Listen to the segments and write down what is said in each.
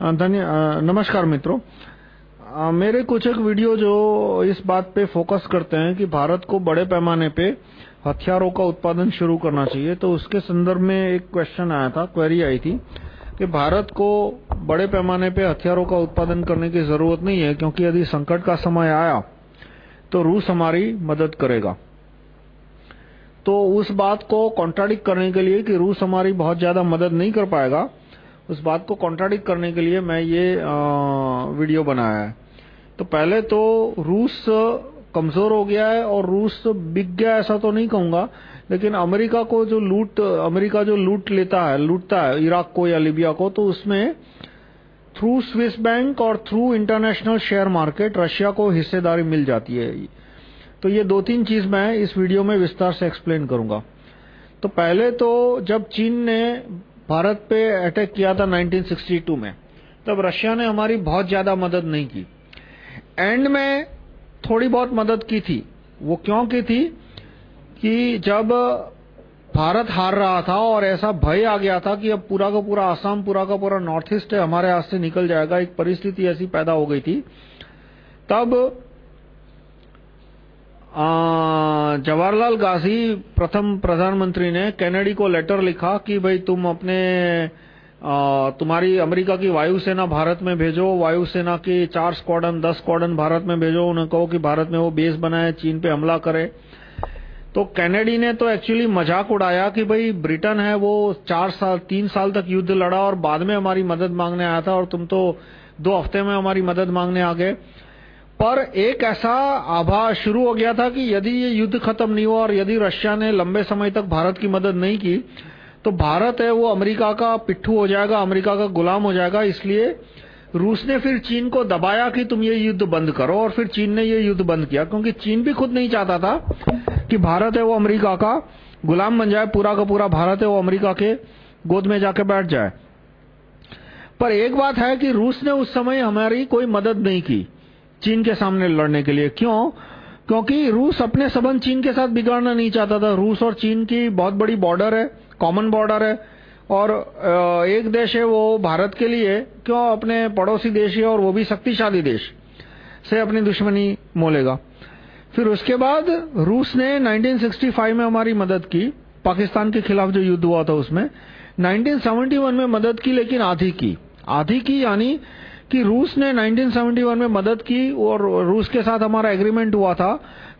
धन्य नमस्कार मित्रों। मेरे कुछ एक वीडियो जो इस बात पे फोकस करते हैं कि भारत को बड़े पैमाने पे हथियारों का उत्पादन शुरू करना चाहिए तो उसके संदर्भ में एक क्वेश्चन आया था क्वेरी आई थी कि भारत को बड़े पैमाने पे हथियारों का उत्पादन करने की ज़रूरत नहीं है, क्योंकि यदि संकट का समय आया तो रूस हमारी मदद करेगा। तो उस बात को कॉन्ट्राडिक्ट करने के लिए कि रूस हमारी बहुत ज़्यादा मदद नहीं कर पाएगा उस बात को कॉन्ट्राडिक्ट करने के लिए मैं ये वीडियो बनाया है। तो पहले तो रूस कमज़ोर हो गया है और रूस बिक गया ऐसा तो नहीं कहूँगा, लेकिन अमेरिका को जो लूट, अमेरिका जो लूट लेता है, लूटता है इराक को या लीबिया को तो उसमें थ्रू स्विस बैंक और through international share market Russia को हिस्सेदारी मिल जाती है। तो ये दो तीन चीज़ मैं इस वीडियो में विस्तार से एक्सप्लेन करूँगा। तो पहले तो जब चीन ने भारत पे अटैक किया था 1962 में। तब रशिया ने हमारी बहुत ज़्यादा मदद नहीं की। एंड में थोड़ी बहुत मदद की थी। वो क्यों की थी? कि जब भारत हार रहा था और ऐसा भय आ गया था कि अब पूरा का पूरा आसाम, पूरा का पूरा नॉर्थ ईस्ट हमारे हाथ से निकल जाएगा, एक परिस्थिति ऐसी पैदा हो गई थी, तब जवाहरलाल गांधी प्रथम प्रधानमंत्री ने कैनेडी को लेटर लिखा कि भाई तुम अपने आ, तुम्हारी अमेरिका की वायुसेना भारत में भेजो वायुसेना की चार स्क्वाडन दस स्क्वाडन भारत में भेजो उन्हें कहो कि भारत में वो बेस बनाए चीन पे हमला करे। तो कैनेडी ने तो एक्चुअली मज़ाक उड़ाया कि भाई ब्रिटेन है वो चार साल तीन साल तक युद्ध लड़ा और बाद में हमारी मदद मांगने आया था और तुम तो दो हफ़्ते में हमारी मदद मांगने आ गए। पर एक ऐसा आभा शुरू हो गया था कि यदि ये युद्ध खत्म नहीं हुआ और यदि रशिया ने लंबे समय तक भारत की मदद नहीं की तो भारत है वो अमेरिका का पिट्ठू हो जाएगा, अमेरिका का गुलाम हो जाएगा। इसलिए रूस ने फिर चीन को दबाया कि तुम ये युद्ध बंद करो और फिर चीन ने ये युद्ध बंद किया, क्योंकि चीन भी खुद नहीं चाहता था कि भारत है वो अमेरिका का गुलाम बन जाए, पूरा का पूरा भारत है वो अमेरिका के गोद में जाके बैठ जाए। पर एक बात है कि रूस ने उस समय हमारी कोई मदद नहीं की। चीन के सामने लड़ने के लिए। क्यों? क्योंकि रूस अपने संबंध चीन के साथ बिगाड़ना नहीं चाहता था। रूस और चीन की बहुत बड़ी बॉर्डर है कॉमन बॉर्डर है। और एक देश है वो भारत के लिए। क्यों? अपने पड़ोसी देश है और वो भी शक्तिशाली देश से अपनी दुश्मनी मोलेगा। फिर उसके बाद रूस ने 1965 में हमारी मदद की, पाकिस्तान के खिलाफ जो युद्ध हुआ था उसमें। 1971 में मदद की, लेकिन आधी की। आधी की यानी कि रूस ने 1971 में मदद की और रूस के साथ हमारा एग्रीमेंट हुआ था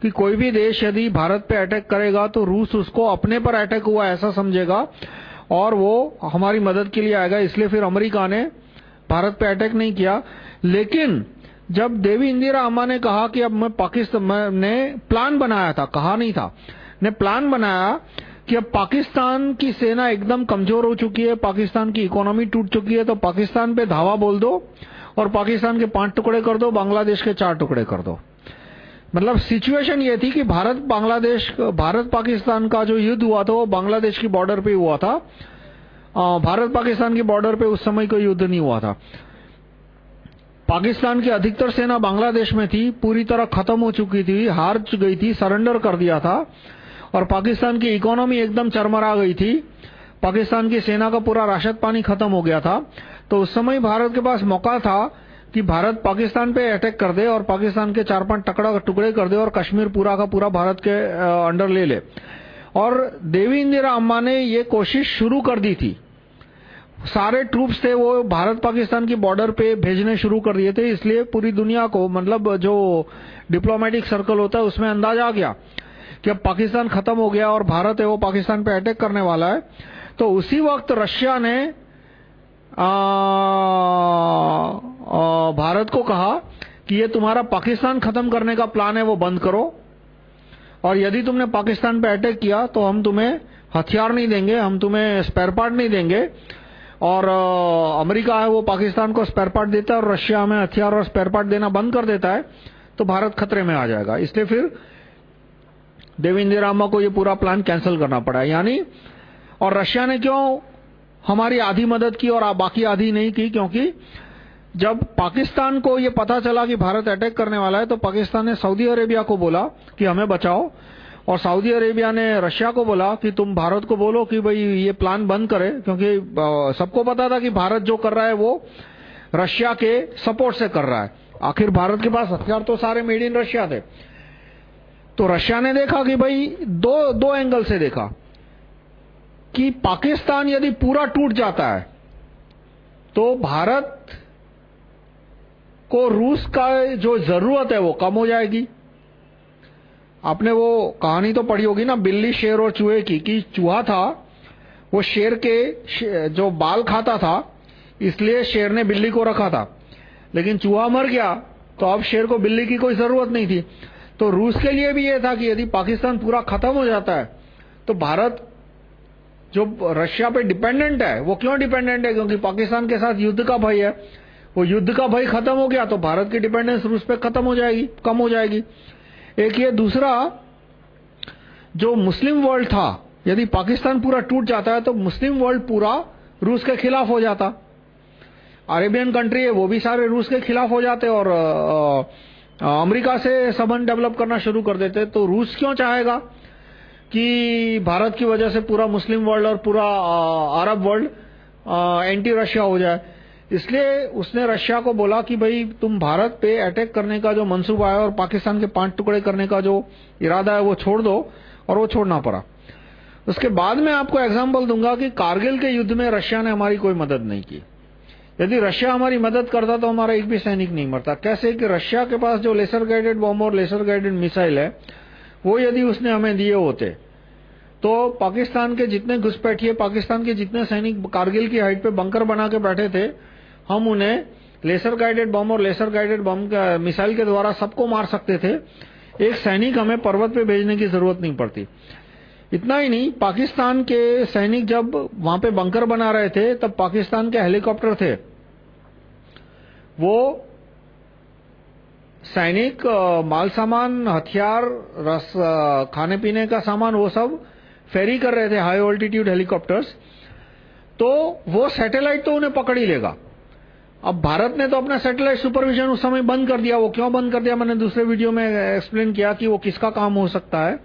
कि कोई भी देश यदि भारत पे अटैक करेगा तो रूस उसको अपने पर अटैक हुआ ऐसा समझेगा और वो हमारी मदद के लिए आएगा। इसलिए फिर अमेरिका ने भारत पे अटैक नहीं किया। लेकिन जब देवी इंदिरा अम्मा ने कहा कि अब मैं पाकिस्तान ने प्लान बनाया था, कहा नहीं था, ने प्लान बनाया कि अब पाकिस्तान की सेना एकदम कमज़ोर हो चुकी है, पाकिस्तान की इकोनॉमी टूट चुकी है तो पाकिस्तान पे धावा बोल दो। और पाकिस्तान के पाँच टुकड़े कर दो, बांग्लादेश के चार टुकड़े कर दो। मतलब सिचुएशन ये थी कि भारत, बांग्लादेश, भारत, पाकिस्तान का जो युद्ध हुआ था, वो बांग्लादेश की बॉर्डर पे हुआ था। भारत, पाकिस्तान की बॉर्डर पे उस समय कोई युद्ध नहीं हुआ था। पाकिस्तान की अधिकतर सेना बांग्लादेश में थी, पूरी तरह खत्म हो चुकी थी, हार गई थी सरेंडर कर दिया था। और पाकिस्तान की इकोनॉमी एकदम चरमरा गई थी। पाकिस्तान की सेना का पूरा राशद पानी खत्म हो गया था। तो उस समय भारत के पास मौका था कि भारत पाकिस्तान पे अटैक कर दे और पाकिस्तान के चार पाँच टकड़ा टुकड़े कर दे और कश्मीर पूरा का पूरा भारत के अंडर ले ले। और देवी इंदिरा अम्मा ने ये कोशिश शुरू कर दी थी। सारे ट्रूप्स थे वो भारत पाकिस्तान की बॉर्डर पे भेजने शुरू कर दिए थे, इसलिए पूरी दुनिया को मतलब जो डिप्लोमेटिक सर्कल होता है, उसमें अंदाज आ गया कि अब पाकिस्तान खत्म हो गया और भारत है वो पाकिस्तान पे अटैक करने वाला है। तो उसी वक्त रशिया ने भारत को कहा कि ये तुम्हारा पाकिस्तान खत्म करने का प्लान है, वो बंद करो। और यदि तुमने पाकिस्तान पे अटैक किया तो हम तुम्हें हथियार नहीं देंगे, हम तुम्हें स्पेयर पार्ट नहीं देंगे। और अमेरिका है, वो पाकिस्तान को स्पेयर पार्ट देता है, और रशिया में हथियार और स्पेयर पार्ट देना बंद कर देता है तो भारत खतरे में आ जाएगा। इसलिए फिर देवेंद्र रामा को ये पूरा प्लान कैंसिल करना पड़ा यानी, और रशिया ने क्यों हमारी आधी मदद की और बाकी आधी नहीं की, क्योंकि जब पाकिस्तान को ये पता चला कि भारत अटैक करने वाला है तो पाकिस्तान ने सऊदी अरेबिया को बोला कि हमें बचाओ, और सऊदी अरेबिया ने रशिया को बोला कि तुम भारत को बोलो कि भाई ये प्लान बंद करे, क्योंकि सबको पता था कि भारत जो कर रहा है वो रशिया के सपोर्ट से कर रहा है। आखिर भारत के पास हथियार तो सारे मेड इन रशिया थे। तो रशिया ने देखा कि भाई दो दो एंगल से देखा। कि पाकिस्तान यदि पूरा टूट जाता है तो भारत को रूस का जो ज़रूरत है वो कम हो जाएगी। आपने वो कहानी तो पढ़ी होगी ना, बिल्ली शेर और चूहे की, कि चूहा था, वो शेर के जो बाल खाता था, इसलिए शेर ने बिल्ली को रखा था। लेकिन चूहा मर गया तो अब शेर को बिल्ली की कोई ज़रूरत नहीं थी। तो रूस के लिए भी ये था कि यदि पाकिस्तान पूरा खत्म हो जाता है तो भारत जो रशिया पे डिपेंडेंट है, वो क्यों डिपेंडेंट है? क्योंकि पाकिस्तान के साथ युद्ध का भय है। वो युद्ध का भय खत्म हो गया तो भारत की डिपेंडेंस रूस पे खत्म हो जाएगी, कम हो जाएगी। एक ये दूसरा, जो मुस्लिम वर्ल्ड था, यदि पाकिस्तान पूरा टूट जाता है तो मुस्लिम वर्ल्ड पूरा रूस के खिलाफ हो जाता। अरेबियन कंट्री है, वो भी सारे रूस के खिलाफ हो जाते और अमेरिका से संबंध डेवलप करना शुरू कर देते। तो रूस क्यों चाहेगा? कि भारत की वजह से पूरा मुस्लिम वर्ल्ड और पूरा अरब वर्ल्ड एंटी रशिया हो जाए। इसलिए उसने रशिया को बोला कि भाई, तुम भारत पे अटैक करने का जो मंसूबा है और पाकिस्तान के पाँच टुकड़े करने का जो इरादा है, वो छोड़ दो और वो छोड़ना पड़ा। उसके बाद में आपको एग्ज़ाम्पल दूँगा कि कारगिल के युद्ध में रशिया ने हमारी कोई मदद नहीं की। यदि रशिया हमारी मदद करता तो हमारा एक भी सैनिक नहीं मरता। कैसे कि रशिया के पास जो लेसर गाइडेड बॉम्ब और लेसर गाइडेड मिसाइल है वो यदि उसने हमें दिए होते तो पाकिस्तान के जितने घुसपैठिए, पाकिस्तान के जितने सैनिक कारगिल की हाइट पे बंकर बना के बैठे थे, हम उन्हें लेसर गाइडेड बम और लेसर गाइडेड बम मिसाइल के द्वारा सबको मार सकते थे। एक सैनिक हमें पर्वत पे भेजने की ज़रूरत नहीं पड़ती। इतना ही नहीं, पाकिस्तान के सैनिक जब वहाँ पे बंकर बना रहे थे, तब पाकिस्तान के हेलीकॉप्टर थे। वो सैनिक माल सामान हथियार, रस खाने पीने का सामान, वो सब फेरी कर रहे थे हाई ऑल्टीट्यूड हेलीकॉप्टर्स तो वो सैटेलाइट तो उन्हें पकड़ ही लेगा। अब भारत ने तो अपना सैटेलाइट सुपरविजन उस समय बंद कर दिया। वो क्यों बंद कर दिया? मैंने दूसरे वीडियो में एक्सप्लेन किया कि वो किसका काम हो सकता है।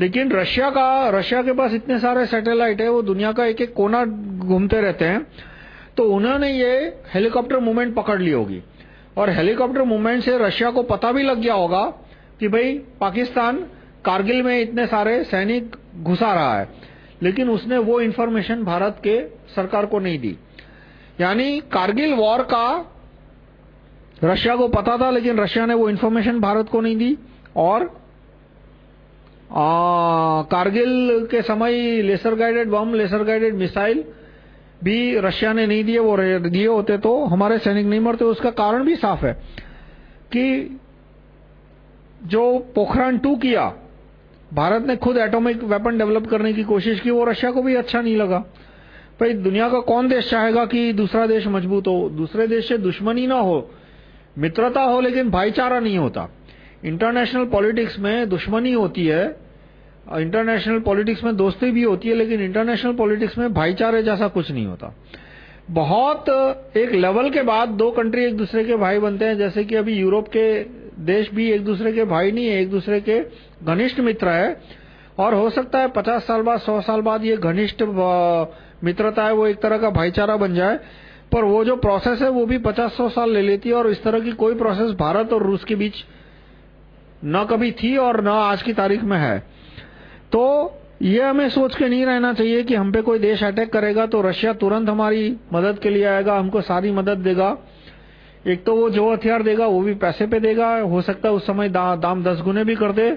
लेकिन रशिया का, रशिया के पास इतने सारे सैटेलाइट है, वो दुनिया का एक एक कोना घूमते रहते हैं। तो उन्होंने ये हेलीकॉप्टर मूवमेंट पकड़ ली होगी। और हेलीकॉप्टर मूवमेंट से रशिया को पता भी लग गया होगा कि भाई, पाकिस्तान कारगिल में इतने सारे सैनिक घुसा रहा है। लेकिन उसने वो इंफॉर्मेशन भारत के सरकार को नहीं दी। यानी कारगिल वॉर का रशिया को पता था, लेकिन रशिया ने वो इंफॉर्मेशन भारत को नहीं दी। और कारगिल के समय laser guided bomb laser guided missile भी रशिया ने नहीं दिए वो दिए होते तो हमारे सैनिक नहीं मरते, उसका कारण भी साफ़ है कि जो पोखरान टू किया, भारत ने खुद एटॉमिक वेपन डेवलप करने की कोशिश की, वो रशिया को भी अच्छा नहीं लगा। भाई, दुनिया का कौन देश चाहेगा कि दूसरा देश मज़बूत हो? दूसरे देश से दुश्मनी ना हो, मित्रता हो, लेकिन भाईचारा नहीं होता। इंटरनेशनल पॉलिटिक्स में दुश्मनी होती है इंटरनेशनल पॉलिटिक्स में दोस्ती भी होती है, लेकिन इंटरनेशनल पॉलिटिक्स में भाईचारे जैसा कुछ नहीं होता। बहुत एक लेवल के बाद दो कंट्री एक दूसरे के भाई बनते हैं। जैसे कि अभी यूरोप के देश भी एक दूसरे के भाई नहीं है, एक दूसरे के घनिष्ठ मित्र है। और हो सकता है पचास साल बाद, सौ साल बाद ये घनिष्ठ मित्रता है, वो एक तरह का भाईचारा बन जाए। पर वो जो प्रोसेस है, वो भी पचास, सौ साल ले लेती है। और इस तरह की कोई प्रोसेस भारत और रूस के बीच न कभी थी और न आज की तारीख में है। तो ये हमें सोच के नहीं रहना चाहिए कि हम पे कोई देश अटैक करेगा तो रशिया तुरंत हमारी मदद के लिए आएगा हमको सारी मदद देगा। एक तो वो जो हथियार देगा वो भी पैसे पे देगा। हो सकता है उस समय दा, दाम दस गुने भी कर दे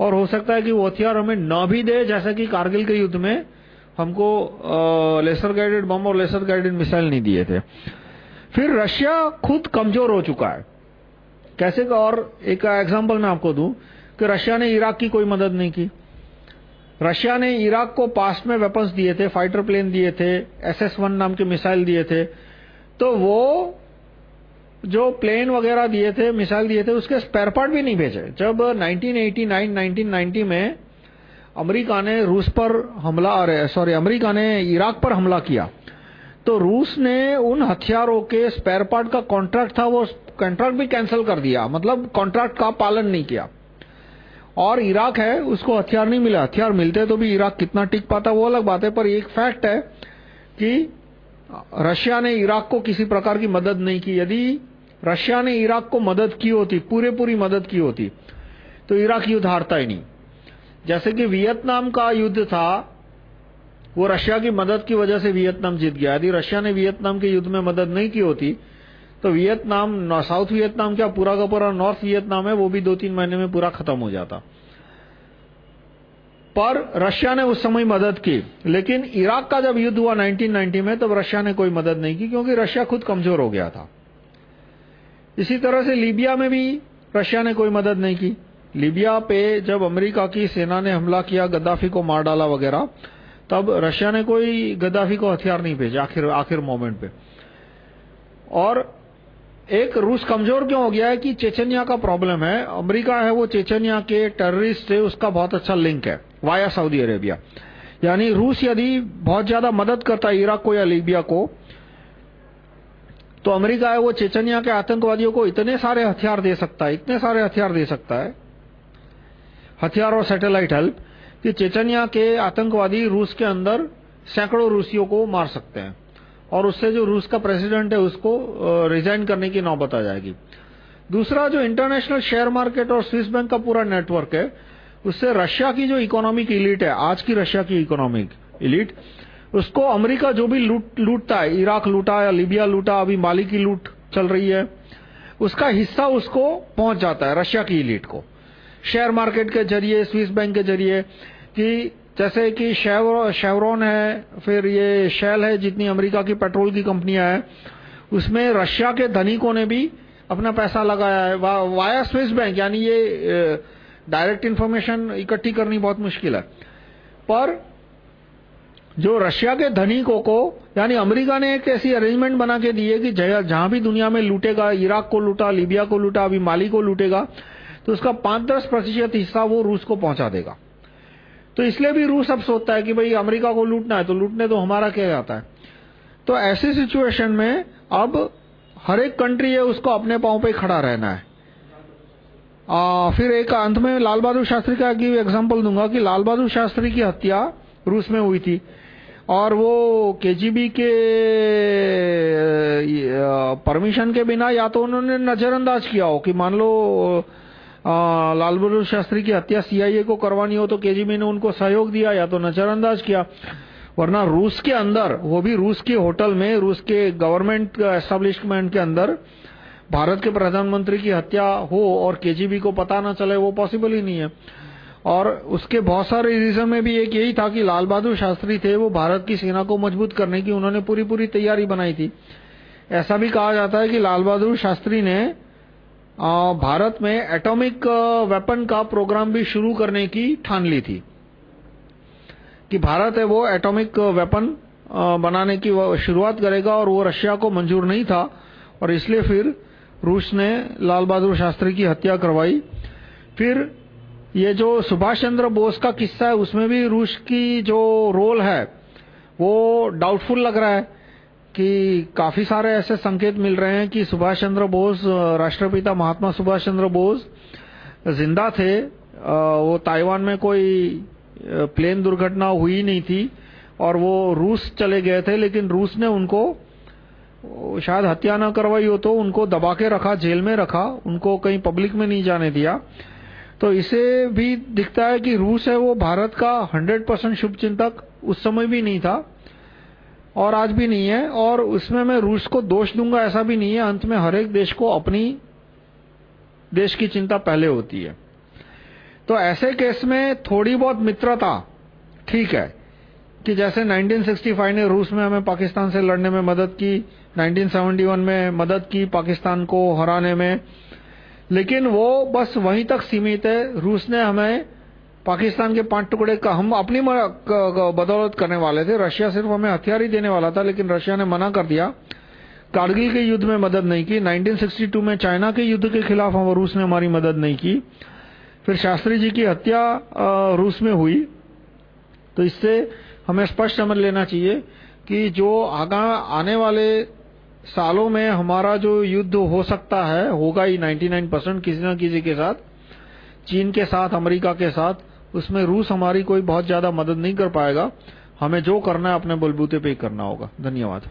और हो सकता है कि वो हथियार हमें न भी दे जैसा कि कारगिल के युद्ध में हमको लेसर गाइडेड बम और लेसर गाइडेड मिसाइल नहीं दिए थे। फिर रशिया खुद कमज़ोर हो चुका है। कैसे का और एक एग्जांपल मैं आपको दूँ कि रशिया ने इराक की कोई मदद नहीं की। रशिया ने इराक को पास्ट में वेपन्स दिए थे फाइटर प्लेन दिए थे एसएस वन नाम के मिसाइल दिए थे। तो वो जो प्लेन वगैरह दिए थे मिसाइल दिए थे, उसके स्पेयर पार्ट भी नहीं भेजे। जब 1989 1990 में अमेरिका ने रूस पर हमला सॉरी अमेरिका ने इराक पर हमला किया तो रूस ने उन हथियारों के स्पेयर पार्ट का कॉन्ट्रैक्ट था, वो कॉन्ट्रैक्ट भी कैंसिल कर दिया। मतलब कॉन्ट्रैक्ट का पालन नहीं किया। और इराक है, उसको हथियार नहीं मिला। हथियार मिलते तो भी इराक कितना टिक पाता, वो अलग बात है, पर एक फैक्ट है कि रशिया ने इराक को किसी प्रकार की मदद नहीं की। यदि रशिया ने इराक को मदद की होती पूरे पूरी मदद की होती तो इराक युद्ध हारता ही नहीं। जैसे कि वियतनाम का युद्ध था, वो रशिया की मदद की वजह से वियतनाम जीत गया। यदि रशिया ने वियतनाम के युद्ध में मदद नहीं की होती तो वियतनाम साउथ वियतनाम क्या पूरा का पूरा नॉर्थ वियतनाम है, वो भी दो तीन महीने में पूरा खत्म हो जाता। पर रशिया ने उस समय मदद की, लेकिन इराक का जब युद्ध हुआ 1990 में, तब रशिया ने कोई मदद नहीं की, क्योंकि रशिया खुद कमज़ोर हो गया था। इसी तरह से लीबिया में भी रशिया ने कोई मदद नहीं की। लीबिया पे जब अमेरिका की सेना ने हमला किया, गद्दाफी को मार डाला वगैरह, तब रशिया ने कोई गद्दाफी को हथियार नहीं भेजा, आखिर आखिर मोमेंट पे। और एक रूस कमज़ोर क्यों हो गया है कि चेचनिया का प्रॉब्लम है? अमेरिका है वो चेचनिया के टेररिस्ट से उसका बहुत अच्छा लिंक है वाया सऊदी अरेबिया यानी रूस यदि बहुत ज़्यादा मदद करता है इराक को या लीबिया को तो अमेरिका है वो चेचनिया के आतंकवादियों को इतने सारे हथियार दे सकता है, इतने सारे हथियार दे सकता है, हथियार और सैटेलाइट हेल्प कि चेचनिया के आतंकवादी रूस के अंदर सैकड़ों रूसियों को मार सकते हैं। और उससे जो रूस का प्रेसिडेंट है, उसको रिजाइन करने की नौबत आ जाएगी। दूसरा जो इंटरनेशनल शेयर मार्केट और स्विस बैंक का पूरा नेटवर्क है, उससे रशिया की जो इकोनॉमिक इलीट है, आज की रशिया की इकोनॉमिक इलीट उसको अमेरिका जो भी लूट, लूटता है, इराक लूटा या लीबिया लूटा, अभी माली की लूट चल रही है, उसका हिस्सा उसको पहुँच जाता है रशिया की इलीट को। शेयर मार्केट के ज़रिए स्विस बैंक के ज़रिए, कि जैसे कि शेवरॉन है फिर ये शेल है जितनी अमेरिका की पेट्रोल की कंपनियाँ हैं उसमें रशिया के धनिकों ने भी अपना पैसा लगाया है। वा, वाया स्विस बैंक यानी ये डायरेक्ट इंफॉर्मेशन इकट्ठी करनी बहुत मुश्किल है। पर जो रशिया के धनिकों को यानी अमेरिका ने एक ऐसी अरेंजमेंट बना के दी है कि जहाँ भी दुनिया में लूटेगा इराक को लूटा लीबिया को लूटा अभी माली को लूटेगा तो उसका पाँच दस प्रतिशत हिस्सा वो रूस को पहुँचा देगा। तो इसलिए भी रूस अब सोचता है कि भाई अमेरिका को लूटना है तो लूटने तो हमारा क्या जाता है? तो ऐसी सिचुएशन में अब हर एक कंट्री है उसको अपने पाँव पे खड़ा रहना है। आ, फिर एक अंत में लाल बहादुर शास्त्री का एक एग्जांपल दूँगा कि लाल बहादुर शास्त्री की हत्या रूस में हुई थी। और वो केजीबी के परमिशन के बिना या तो उन्होंने नजरअंदाज किया हो कि मान लो लाल बहादुर शास्त्री की हत्या सीआईए को करवानी हो तो केजीबी ने उनको सहयोग दिया या तो नजरअंदाज किया। वरना रूस के अंदर, वो भी रूस के होटल में, रूस के गवर्नमेंट, एस्टेब्लिशमेंट के अंदर, भारत के प्रधानमंत्री की हत्या हो और केजीबी को पता ना चले, वो पॉसिबल ही नहीं है। और उसके बहुत सारे रीजन में भी एक यही था कि लाल बहादुर शास्त्री थे, वो भारत की सेना को मज़बूत करने की उन्होंने पूरी पूरी तैयारी बनाई थी। ऐसा भी कहा जाता है कि लाल बहादुर शास्त्री ने भारत में एटॉमिक वेपन का प्रोग्राम भी शुरू करने की ठान ली थी। कि भारत है वो एटॉमिक वेपन बनाने की शुरुआत करेगा और वो रशिया को मंजूर नहीं था। और इसलिए फिर रूस ने लाल बहादुर शास्त्री की हत्या करवाई। फिर ये जो सुभाष चंद्र बोस का किस्सा है, उसमें भी रूस की जो रोल है, वो डाउटफुल लग रहा है। कि काफ़ी सारे ऐसे संकेत मिल रहे हैं कि सुभाष चंद्र बोस राष्ट्रपिता महात्मा सुभाष चंद्र बोस ज़िंदा थे। वो ताइवान में कोई प्लेन दुर्घटना हुई नहीं थी और वो रूस चले गए थे, लेकिन रूस ने उनको, शायद हत्या न करवाई हो तो उनको दबा के रखा, जेल में रखा, उनको कहीं पब्लिक में नहीं जाने दिया। तो इसे भी दिखता है कि रूस है वो भारत का 100 परसेंट शुभचिंतक उस समय भी नहीं था। और आज भी नहीं है, और उसमें मैं रूस को दोष दूँगा ऐसा भी नहीं है, अंत में हर एक देश को अपनी देश की चिंता पहले होती है। तो ऐसे केस में थोड़ी बहुत मित्रता, ठीक है, कि जैसे 1965 ने रूस में हमें पाकिस्तान से लड़ने में मदद की 1971 में मदद की पाकिस्तान को हराने में, लेकिन वो बस वहीं तक सीमित है, रूस ने हमें पाकिस्तान के पाँच टुकड़े का हम अपनी बदौलत करने वाले थे। रशिया सिर्फ़ हमें हथियार ही देने वाला था, लेकिन रशिया ने मना कर दिया। कारगिल के युद्ध में मदद नहीं की। 1962 में चाइना के युद्ध के खिलाफ हम रूस ने हमारी मदद नहीं की। फिर शास्त्री जी की हत्या रूस में हुई। तो इससे हमें स्पष्ट समझ लेना चाहिए कि जो आगा आने वाले सालों में हमारा जो युद्ध हो सकता है, होगा ही 99 परसेंट किसी न किसी के साथ। चीन के साथ, अमेरिका के साथ। उसमें रूस हमारी कोई बहुत ज़्यादा मदद नहीं कर पाएगा। हमें जो करना है अपने बलबूते पे ही करना होगा। धन्यवाद।